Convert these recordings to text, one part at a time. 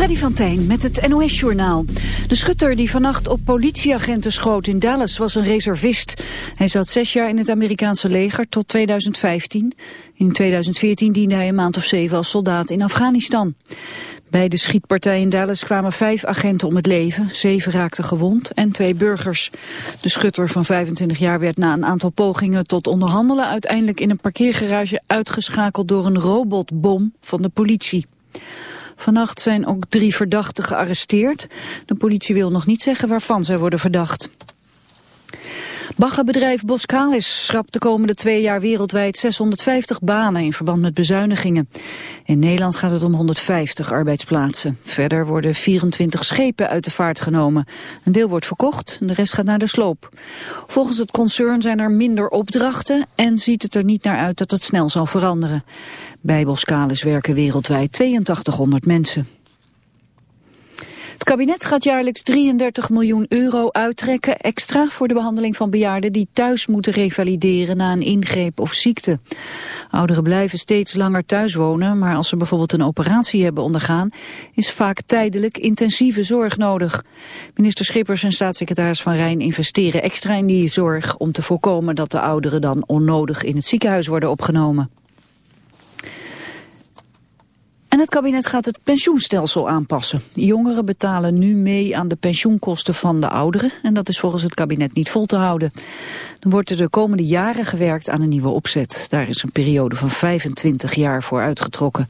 Freddy van Tijn met het NOS-journaal. De schutter die vannacht op politieagenten schoot in Dallas was een reservist. Hij zat zes jaar in het Amerikaanse leger tot 2015. In 2014 diende hij een maand of zeven als soldaat in Afghanistan. Bij de schietpartij in Dallas kwamen vijf agenten om het leven. Zeven raakten gewond en twee burgers. De schutter van 25 jaar werd na een aantal pogingen tot onderhandelen... uiteindelijk in een parkeergarage uitgeschakeld door een robotbom van de politie. Vannacht zijn ook drie verdachten gearresteerd. De politie wil nog niet zeggen waarvan zij worden verdacht. Baggerbedrijf Boskalis schrapt de komende twee jaar wereldwijd 650 banen in verband met bezuinigingen. In Nederland gaat het om 150 arbeidsplaatsen. Verder worden 24 schepen uit de vaart genomen. Een deel wordt verkocht en de rest gaat naar de sloop. Volgens het concern zijn er minder opdrachten en ziet het er niet naar uit dat het snel zal veranderen. Bij werken wereldwijd 8200 mensen. Het kabinet gaat jaarlijks 33 miljoen euro uittrekken extra voor de behandeling van bejaarden die thuis moeten revalideren na een ingreep of ziekte. Ouderen blijven steeds langer thuis wonen, maar als ze bijvoorbeeld een operatie hebben ondergaan, is vaak tijdelijk intensieve zorg nodig. Minister Schippers en staatssecretaris Van Rijn investeren extra in die zorg om te voorkomen dat de ouderen dan onnodig in het ziekenhuis worden opgenomen. En het kabinet gaat het pensioenstelsel aanpassen. Jongeren betalen nu mee aan de pensioenkosten van de ouderen... en dat is volgens het kabinet niet vol te houden. Dan wordt er de komende jaren gewerkt aan een nieuwe opzet. Daar is een periode van 25 jaar voor uitgetrokken.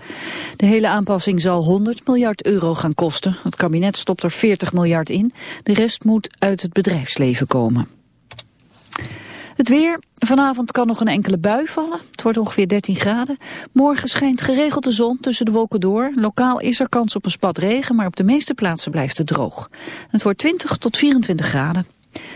De hele aanpassing zal 100 miljard euro gaan kosten. Het kabinet stopt er 40 miljard in. De rest moet uit het bedrijfsleven komen. Het weer. Vanavond kan nog een enkele bui vallen. Het wordt ongeveer 13 graden. Morgen schijnt geregeld de zon tussen de wolken door. Lokaal is er kans op een spat regen, maar op de meeste plaatsen blijft het droog. Het wordt 20 tot 24 graden.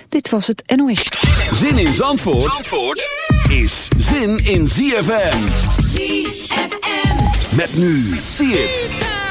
Dit was het NOS. Zin in Zandvoort, Zandvoort is zin in ZFM. ZFM. Met nu. Zie het.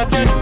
Saturday.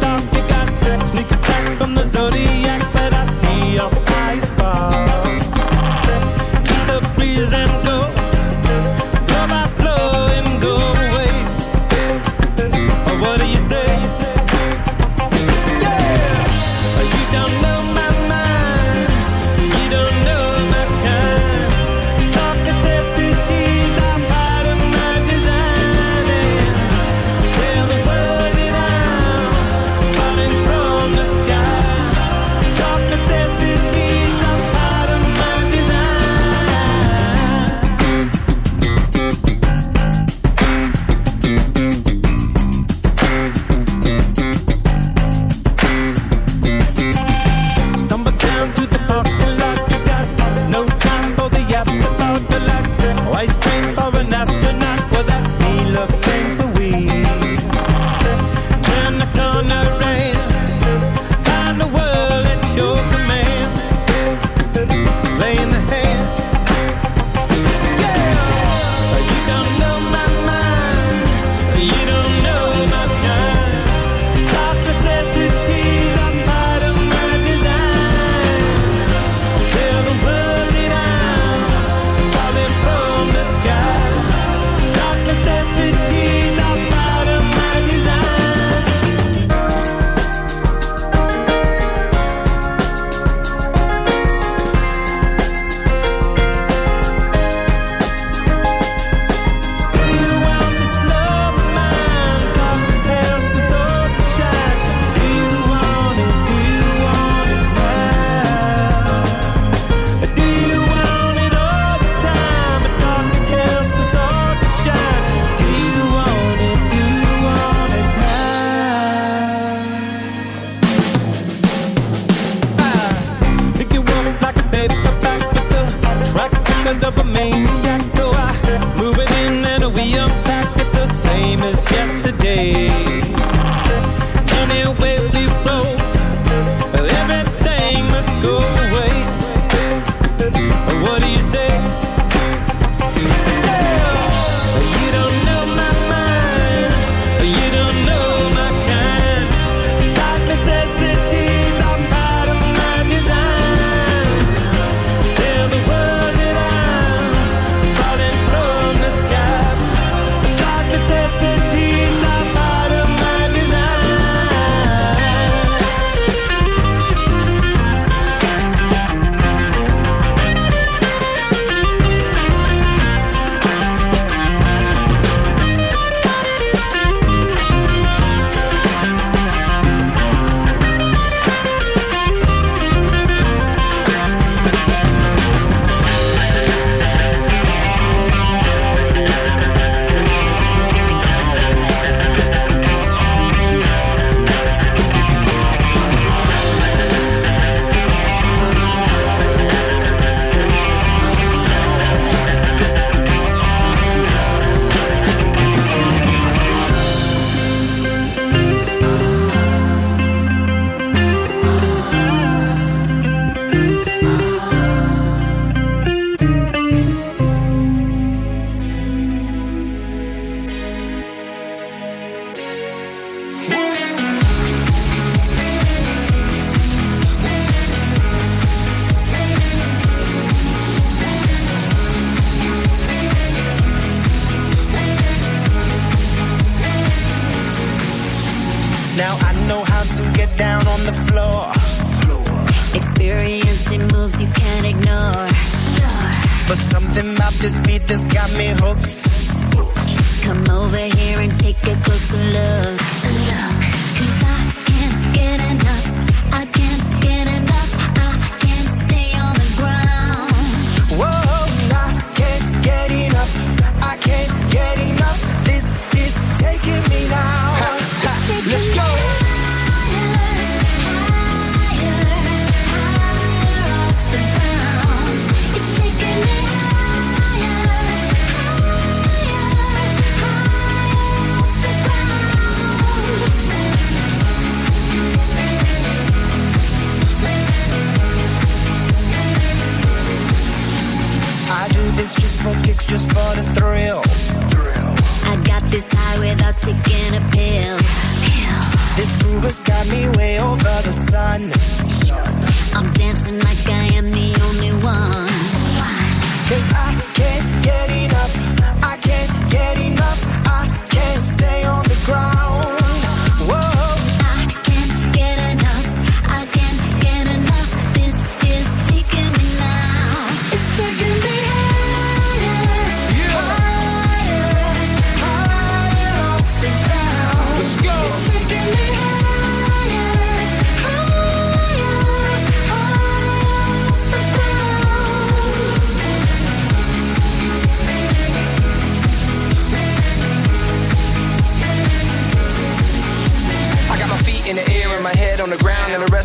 this got me hooked.